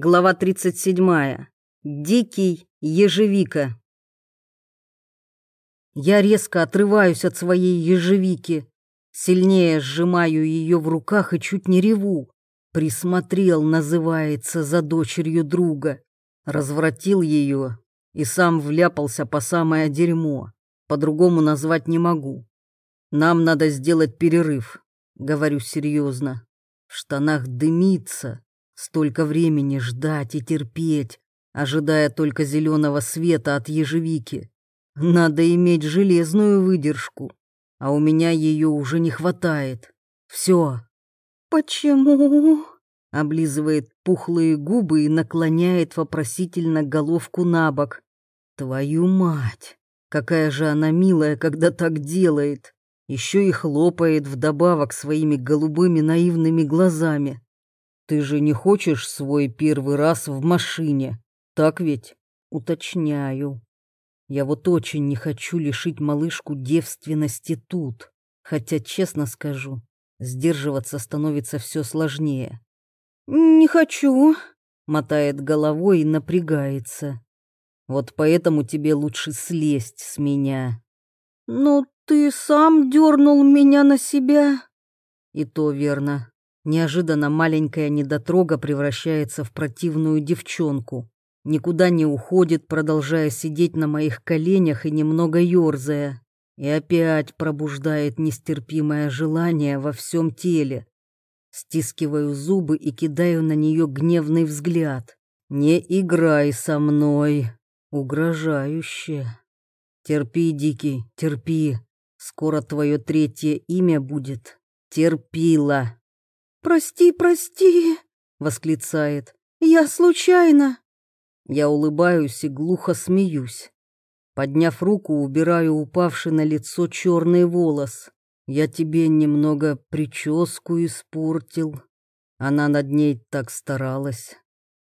Глава 37. Дикий ежевика. Я резко отрываюсь от своей ежевики, сильнее сжимаю ее в руках и чуть не реву. Присмотрел, называется, за дочерью друга. Развратил ее и сам вляпался по самое дерьмо. По-другому назвать не могу. Нам надо сделать перерыв, говорю серьезно. В штанах дымится, Столько времени ждать и терпеть, ожидая только зеленого света от ежевики. Надо иметь железную выдержку, а у меня ее уже не хватает. Все. «Почему?» — облизывает пухлые губы и наклоняет вопросительно головку на бок. «Твою мать! Какая же она милая, когда так делает!» Еще и хлопает вдобавок своими голубыми наивными глазами. Ты же не хочешь свой первый раз в машине, так ведь? Уточняю. Я вот очень не хочу лишить малышку девственности тут, хотя, честно скажу, сдерживаться становится все сложнее. «Не хочу», — мотает головой и напрягается. «Вот поэтому тебе лучше слезть с меня». «Но ты сам дернул меня на себя». «И то верно. Неожиданно маленькая недотрога превращается в противную девчонку. Никуда не уходит, продолжая сидеть на моих коленях и немного ерзая. И опять пробуждает нестерпимое желание во всем теле. Стискиваю зубы и кидаю на нее гневный взгляд. «Не играй со мной!» Угрожающе. «Терпи, Дикий, терпи. Скоро твое третье имя будет. Терпила!» «Прости, прости!» — восклицает. «Я случайно!» Я улыбаюсь и глухо смеюсь. Подняв руку, убираю упавший на лицо черный волос. Я тебе немного прическу испортил. Она над ней так старалась.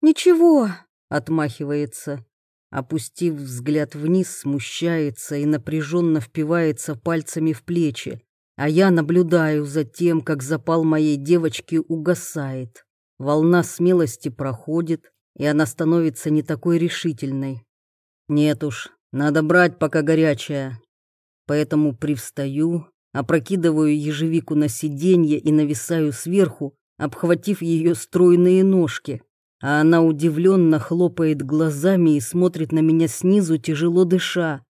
«Ничего», — отмахивается. Опустив взгляд вниз, смущается и напряженно впивается пальцами в плечи а я наблюдаю за тем, как запал моей девочки угасает. Волна смелости проходит, и она становится не такой решительной. Нет уж, надо брать, пока горячая. Поэтому привстаю, опрокидываю ежевику на сиденье и нависаю сверху, обхватив ее стройные ножки. А она удивленно хлопает глазами и смотрит на меня снизу, тяжело дыша.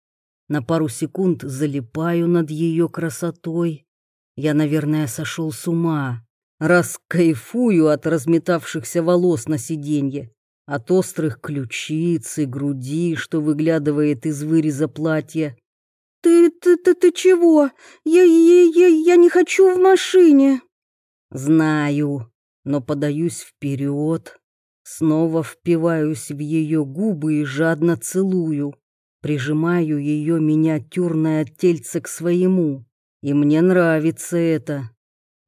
На пару секунд залипаю над ее красотой. Я, наверное, сошел с ума, раз кайфую от разметавшихся волос на сиденье, от острых ключиц и груди, что выглядывает из выреза платья. «Ты, ты, ты, ты чего? Я, я, я, я не хочу в машине!» «Знаю, но подаюсь вперед, снова впиваюсь в ее губы и жадно целую прижимаю ее миниатюрное тельце к своему, и мне нравится это.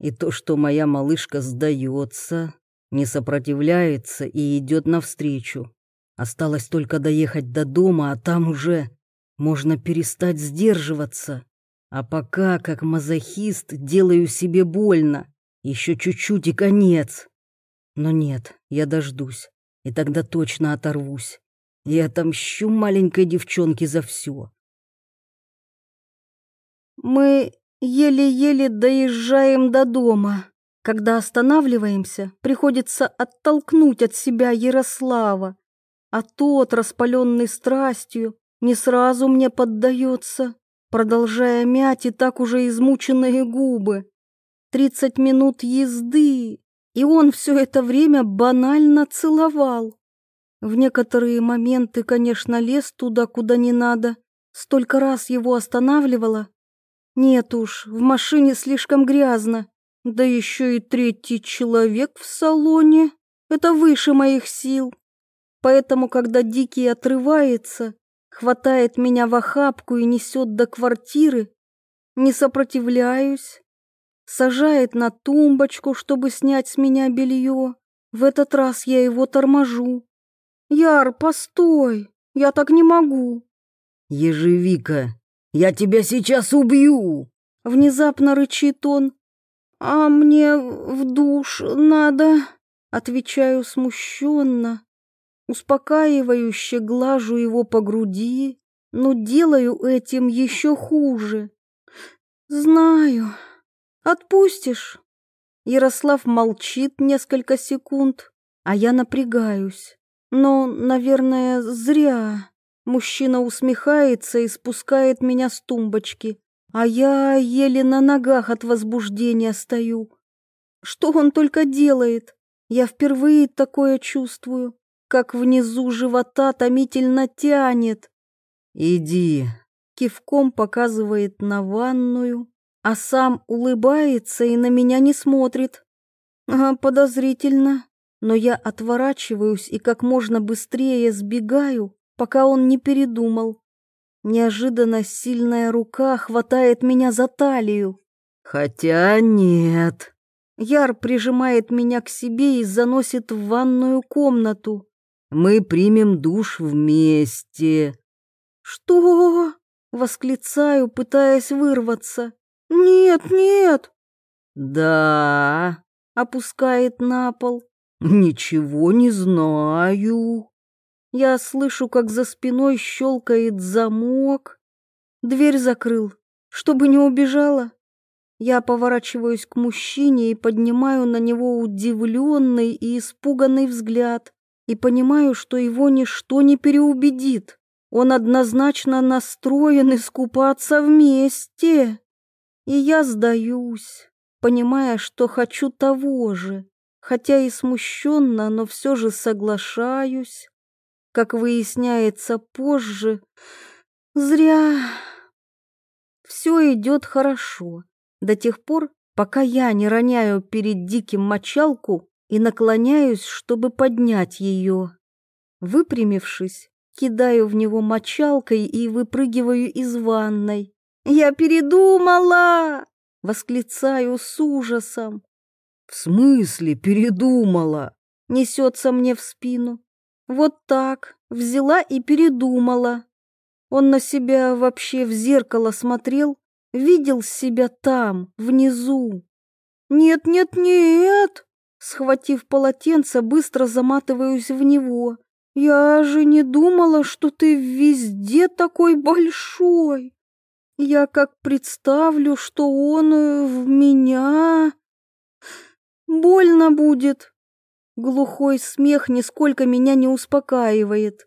И то, что моя малышка сдается, не сопротивляется и идет навстречу. Осталось только доехать до дома, а там уже можно перестать сдерживаться. А пока, как мазохист, делаю себе больно. Еще чуть-чуть и конец. Но нет, я дождусь, и тогда точно оторвусь. Я отомщу маленькой девчонке за все. Мы еле-еле доезжаем до дома. Когда останавливаемся, приходится оттолкнуть от себя Ярослава, а тот, распаленный страстью, не сразу мне поддается, продолжая мять и так уже измученные губы. Тридцать минут езды, и он все это время банально целовал. В некоторые моменты, конечно, лез туда, куда не надо. Столько раз его останавливала. Нет уж, в машине слишком грязно. Да еще и третий человек в салоне. Это выше моих сил. Поэтому, когда Дикий отрывается, хватает меня в охапку и несет до квартиры, не сопротивляюсь. Сажает на тумбочку, чтобы снять с меня белье. В этот раз я его торможу. Яр, постой, я так не могу. Ежевика, я тебя сейчас убью. Внезапно рычит он. А мне в душ надо. Отвечаю смущенно, успокаивающе глажу его по груди, но делаю этим еще хуже. Знаю. Отпустишь? Ярослав молчит несколько секунд, а я напрягаюсь. Но, наверное, зря. Мужчина усмехается и спускает меня с тумбочки, а я еле на ногах от возбуждения стою. Что он только делает? Я впервые такое чувствую, как внизу живота томительно тянет. «Иди», — кивком показывает на ванную, а сам улыбается и на меня не смотрит. А, подозрительно, но я отворачиваюсь и как можно быстрее сбегаю, пока он не передумал. Неожиданно сильная рука хватает меня за талию. «Хотя нет». Яр прижимает меня к себе и заносит в ванную комнату. «Мы примем душ вместе». «Что?» — восклицаю, пытаясь вырваться. «Нет, нет!» «Да...» — опускает на пол. «Ничего не знаю». Я слышу, как за спиной щелкает замок. Дверь закрыл, чтобы не убежала. Я поворачиваюсь к мужчине и поднимаю на него удивленный и испуганный взгляд и понимаю, что его ничто не переубедит. Он однозначно настроен искупаться вместе. И я сдаюсь, понимая, что хочу того же, хотя и смущенно, но все же соглашаюсь. Как выясняется позже, зря. Все идет хорошо до тех пор, пока я не роняю перед диким мочалку и наклоняюсь, чтобы поднять ее. Выпрямившись, кидаю в него мочалкой и выпрыгиваю из ванной. «Я передумала!» — восклицаю с ужасом. «В смысле передумала?» — несется мне в спину. Вот так, взяла и передумала. Он на себя вообще в зеркало смотрел, видел себя там, внизу. «Нет, нет, нет!» Схватив полотенце, быстро заматываюсь в него. «Я же не думала, что ты везде такой большой!» Я как представлю, что он э, в меня... Больно будет. Глухой смех нисколько меня не успокаивает.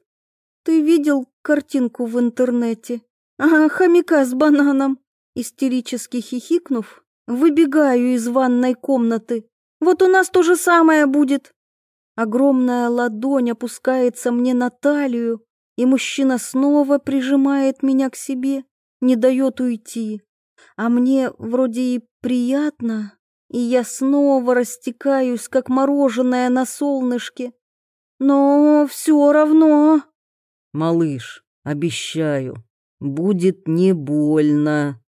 Ты видел картинку в интернете? Ага, хомяка с бананом. Истерически хихикнув, выбегаю из ванной комнаты. Вот у нас то же самое будет. Огромная ладонь опускается мне на талию, и мужчина снова прижимает меня к себе, не дает уйти. А мне вроде и приятно, и я снова растекаюсь, как мороженое на солнышке. Но все равно... Малыш, обещаю, будет не больно.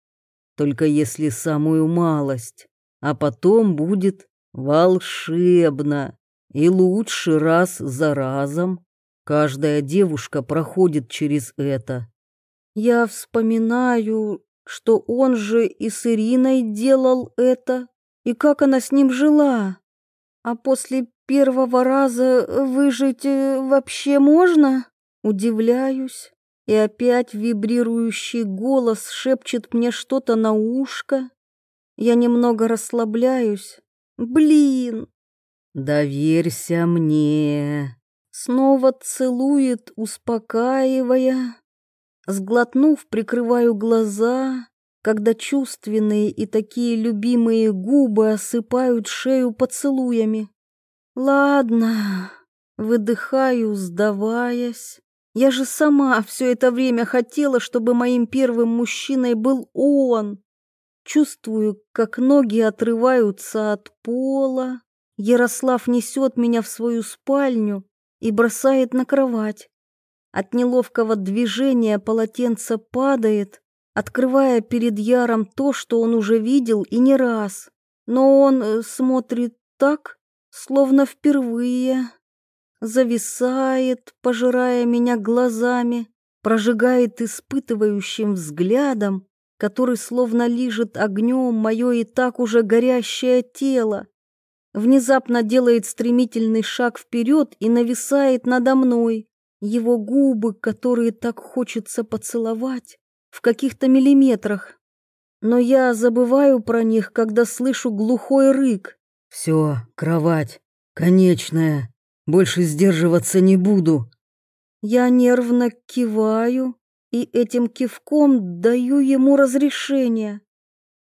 Только если самую малость, а потом будет волшебно. И лучше раз за разом. Каждая девушка проходит через это. Я вспоминаю, что он же и с Ириной делал это и как она с ним жила. А после первого раза выжить э, вообще можно? Удивляюсь, и опять вибрирующий голос шепчет мне что-то на ушко. Я немного расслабляюсь. Блин! Доверься мне. Снова целует, успокаивая. Сглотнув, прикрываю глаза когда чувственные и такие любимые губы осыпают шею поцелуями. Ладно, выдыхаю, сдаваясь. Я же сама все это время хотела, чтобы моим первым мужчиной был он. Чувствую, как ноги отрываются от пола. Ярослав несет меня в свою спальню и бросает на кровать. От неловкого движения полотенце падает, открывая перед Яром то, что он уже видел и не раз. Но он э, смотрит так, словно впервые. Зависает, пожирая меня глазами, прожигает испытывающим взглядом, который словно лижет огнем мое и так уже горящее тело. внезапно делает стремительный шаг вперед и нависает надо мной. Его губы, которые так хочется поцеловать, в каких-то миллиметрах. Но я забываю про них, когда слышу глухой рык. «Все, кровать, конечная, больше сдерживаться не буду». Я нервно киваю и этим кивком даю ему разрешение.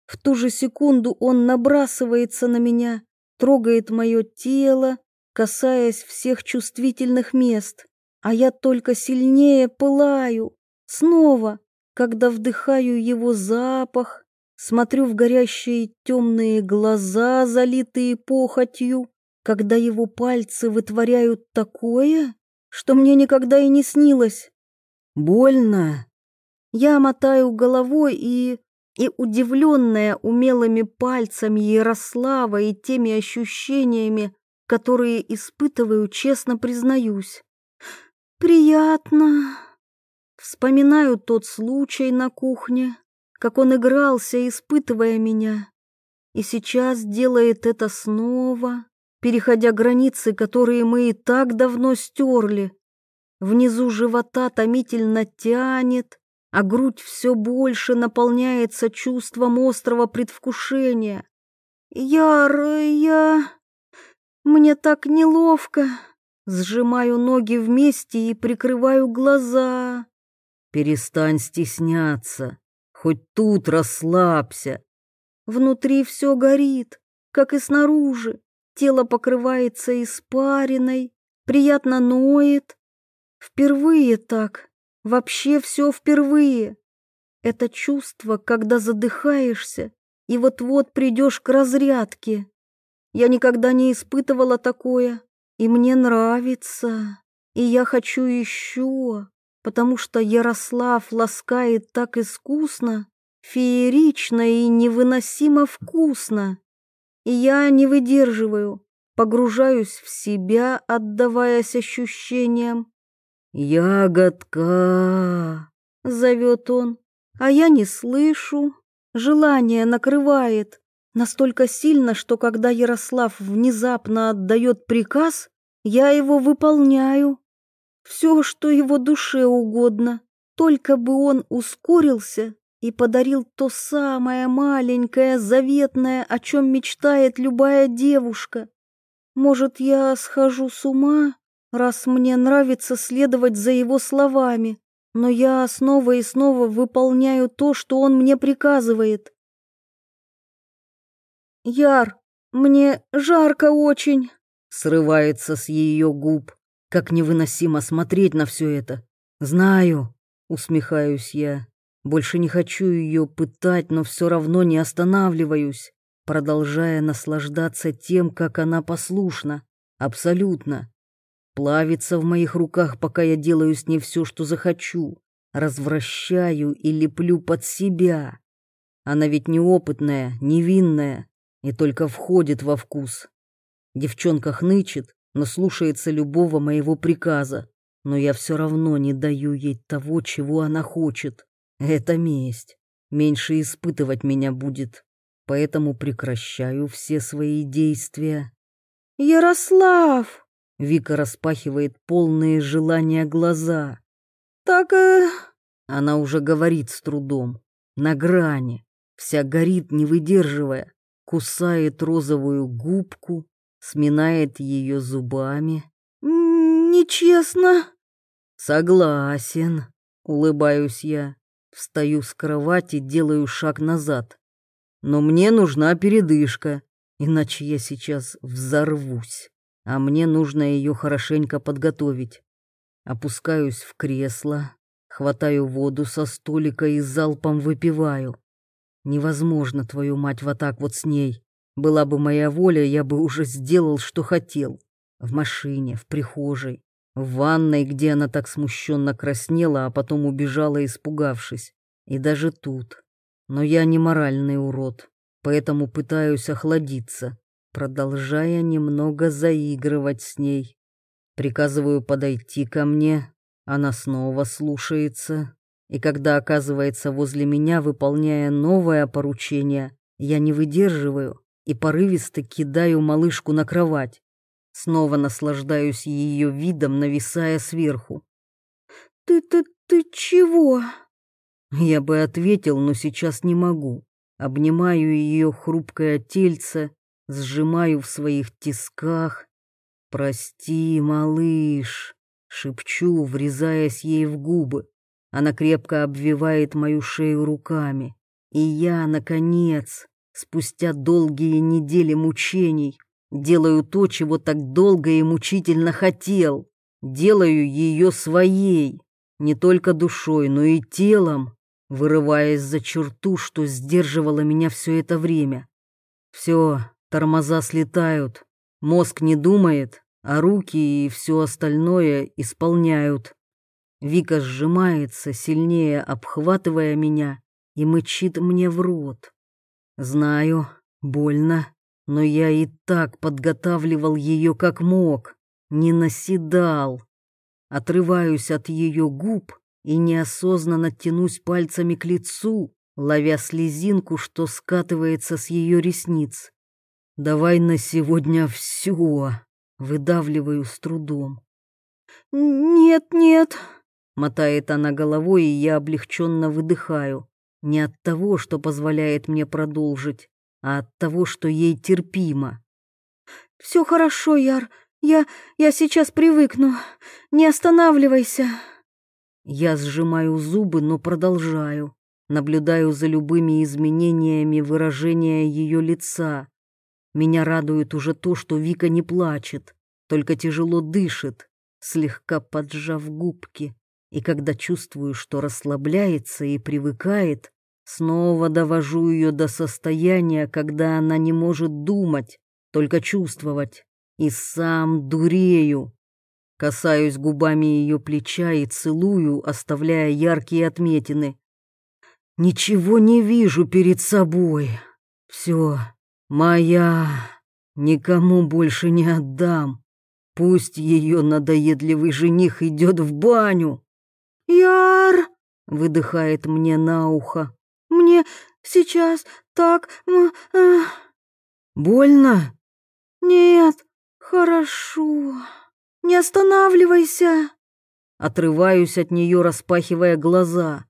В ту же секунду он набрасывается на меня, трогает мое тело, касаясь всех чувствительных мест, а я только сильнее пылаю. Снова, когда вдыхаю его запах, смотрю в горящие темные глаза, залитые похотью, когда его пальцы вытворяют такое, что мне никогда и не снилось. Больно. Я мотаю головой и и удивленная умелыми пальцами Ярослава и теми ощущениями, которые испытываю, честно признаюсь. Приятно. Вспоминаю тот случай на кухне, как он игрался, испытывая меня. И сейчас делает это снова, переходя границы, которые мы и так давно стерли. Внизу живота томительно тянет, а грудь все больше наполняется чувством острого предвкушения. Яр, я... Мне так неловко. Сжимаю ноги вместе и прикрываю глаза. Перестань стесняться. Хоть тут расслабься. Внутри все горит, как и снаружи. Тело покрывается испариной, приятно ноет. Впервые так. Вообще все впервые. Это чувство, когда задыхаешься и вот-вот придешь к разрядке. Я никогда не испытывала такое, и мне нравится, и я хочу еще, потому что Ярослав ласкает так искусно, феерично и невыносимо вкусно. И я не выдерживаю, погружаюсь в себя, отдаваясь ощущениям, «Ягодка!» — зовет он, а я не слышу. Желание накрывает настолько сильно, что когда Ярослав внезапно отдает приказ, я его выполняю. Все, что его душе угодно, только бы он ускорился и подарил то самое маленькое, заветное, о чем мечтает любая девушка. Может, я схожу с ума? раз мне нравится следовать за его словами, но я снова и снова выполняю то, что он мне приказывает. Яр, мне жарко очень, срывается с ее губ. Как невыносимо смотреть на все это. Знаю, усмехаюсь я. Больше не хочу ее пытать, но все равно не останавливаюсь, продолжая наслаждаться тем, как она послушна. Абсолютно плавится в моих руках, пока я делаю с ней все, что захочу, развращаю и леплю под себя. Она ведь неопытная, невинная и только входит во вкус. Девчонка хнычет, но слушается любого моего приказа, но я все равно не даю ей того, чего она хочет. Это месть. Меньше испытывать меня будет, поэтому прекращаю все свои действия. «Ярослав!» Вика распахивает полные желания глаза. «Так...» э... Она уже говорит с трудом, на грани, вся горит, не выдерживая, кусает розовую губку, сминает ее зубами. «Нечестно». «Согласен», — улыбаюсь я, встаю с кровати, делаю шаг назад. «Но мне нужна передышка, иначе я сейчас взорвусь» а мне нужно ее хорошенько подготовить. Опускаюсь в кресло, хватаю воду со столика и залпом выпиваю. Невозможно, твою мать, вот так вот с ней. Была бы моя воля, я бы уже сделал, что хотел. В машине, в прихожей, в ванной, где она так смущенно краснела, а потом убежала, испугавшись. И даже тут. Но я не моральный урод, поэтому пытаюсь охладиться продолжая немного заигрывать с ней. Приказываю подойти ко мне, она снова слушается, и когда оказывается возле меня, выполняя новое поручение, я не выдерживаю и порывисто кидаю малышку на кровать. Снова наслаждаюсь ее видом, нависая сверху. «Ты, ты, ты чего?» Я бы ответил, но сейчас не могу. Обнимаю ее хрупкое тельце, сжимаю в своих тисках. «Прости, малыш», — шепчу, врезаясь ей в губы. Она крепко обвивает мою шею руками. И я, наконец, спустя долгие недели мучений, делаю то, чего так долго и мучительно хотел. Делаю ее своей, не только душой, но и телом, вырываясь за черту, что сдерживало меня все это время. Все, тормоза слетают, мозг не думает, а руки и все остальное исполняют. Вика сжимается, сильнее обхватывая меня, и мычит мне в рот. Знаю, больно, но я и так подготавливал ее как мог, не наседал. Отрываюсь от ее губ и неосознанно тянусь пальцами к лицу, ловя слезинку, что скатывается с ее ресниц. «Давай на сегодня все», — выдавливаю с трудом. «Нет, нет», Мотает она головой, и я облегченно выдыхаю. Не от того, что позволяет мне продолжить, а от того, что ей терпимо. «Все хорошо, Яр. Я... я сейчас привыкну. Не останавливайся». Я сжимаю зубы, но продолжаю. Наблюдаю за любыми изменениями выражения ее лица. Меня радует уже то, что Вика не плачет, только тяжело дышит, слегка поджав губки и когда чувствую, что расслабляется и привыкает, снова довожу ее до состояния, когда она не может думать, только чувствовать, и сам дурею. Касаюсь губами ее плеча и целую, оставляя яркие отметины. Ничего не вижу перед собой. Все, моя, никому больше не отдам. Пусть ее надоедливый жених идет в баню. «Яр!» — выдыхает мне на ухо. «Мне сейчас так... Больно?» «Нет, хорошо. Не останавливайся!» Отрываюсь от нее, распахивая глаза.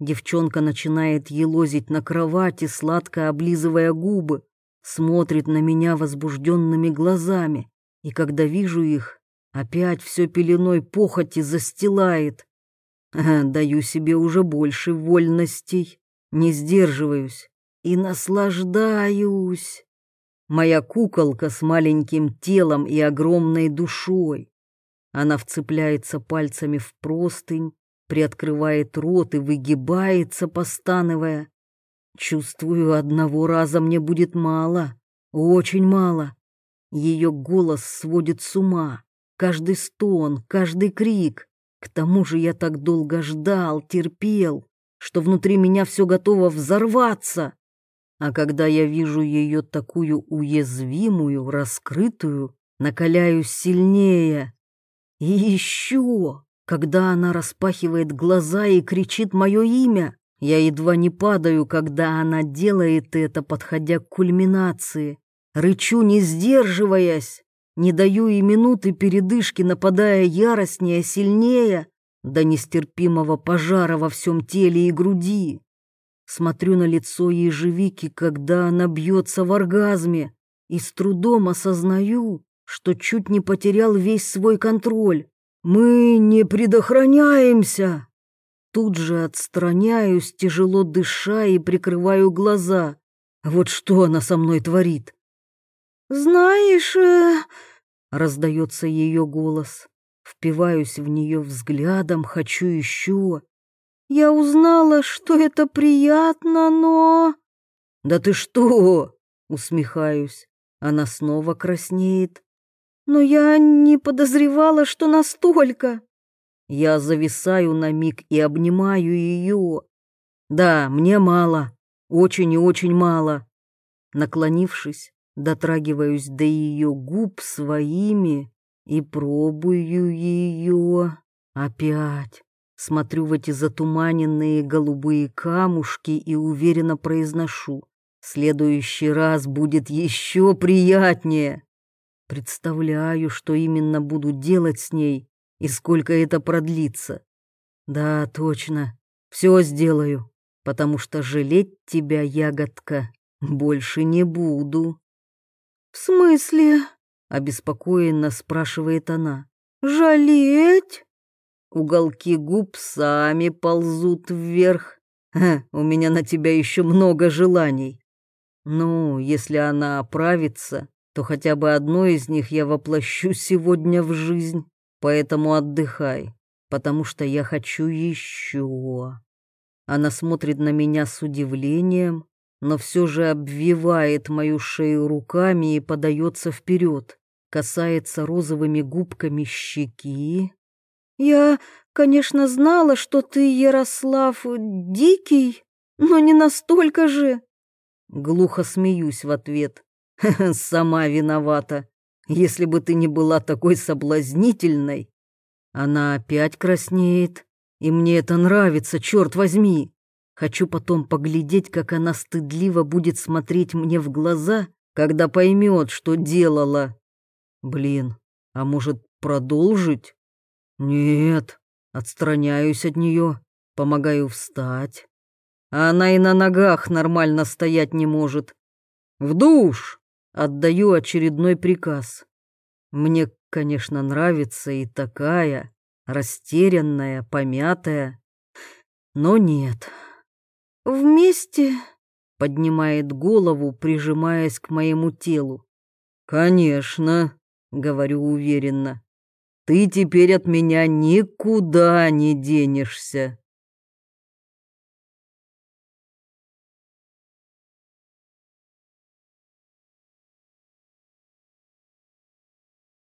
Девчонка начинает елозить на кровати, сладко облизывая губы, смотрит на меня возбужденными глазами, и когда вижу их, опять все пеленой похоти застилает. Даю себе уже больше вольностей, не сдерживаюсь и наслаждаюсь. Моя куколка с маленьким телом и огромной душой. Она вцепляется пальцами в простынь, приоткрывает рот и выгибается, постановая. Чувствую, одного раза мне будет мало, очень мало. Ее голос сводит с ума. Каждый стон, каждый крик. К тому же я так долго ждал, терпел, что внутри меня все готово взорваться. А когда я вижу ее такую уязвимую, раскрытую, накаляюсь сильнее. И еще, когда она распахивает глаза и кричит мое имя, я едва не падаю, когда она делает это, подходя к кульминации. Рычу, не сдерживаясь. Не даю и минуты передышки, нападая яростнее, сильнее, до нестерпимого пожара во всем теле и груди. Смотрю на лицо ежевики, когда она бьется в оргазме, и с трудом осознаю, что чуть не потерял весь свой контроль. Мы не предохраняемся. Тут же отстраняюсь, тяжело дыша и прикрываю глаза. Вот что она со мной творит. «Знаешь...» э, — раздается ее голос. Впиваюсь в нее взглядом, хочу еще. «Я узнала, что это приятно, но...» «Да ты что?» — усмехаюсь. Она снова краснеет. «Но я не подозревала, что настолько...» Я зависаю на миг и обнимаю ее. «Да, мне мало, очень и очень мало». Наклонившись, дотрагиваюсь до ее губ своими и пробую ее. Опять смотрю в эти затуманенные голубые камушки и уверенно произношу. следующий раз будет еще приятнее. Представляю, что именно буду делать с ней и сколько это продлится. Да, точно, все сделаю, потому что жалеть тебя, ягодка, больше не буду. В смысле? Обеспокоенно спрашивает она. Жалеть? Уголки губ сами ползут вверх. У меня на тебя еще много желаний. Ну, если она оправится, то хотя бы одно из них я воплощу сегодня в жизнь. Поэтому отдыхай, потому что я хочу еще. Она смотрит на меня с удивлением, но все же обвивает мою шею руками и подается вперед, касается розовыми губками щеки. «Я, конечно, знала, что ты, Ярослав, дикий, но не настолько же». Глухо смеюсь в ответ. «Сама виновата. Если бы ты не была такой соблазнительной». Она опять краснеет, и мне это нравится, черт возьми. Хочу потом поглядеть, как она стыдливо будет смотреть мне в глаза, когда поймет, что делала. Блин, а может продолжить? Нет, отстраняюсь от нее, помогаю встать. А она и на ногах нормально стоять не может. В душ! Отдаю очередной приказ. Мне, конечно, нравится и такая, растерянная, помятая. Но нет, «Вместе?» — поднимает голову, прижимаясь к моему телу. «Конечно», — говорю уверенно. «Ты теперь от меня никуда не денешься».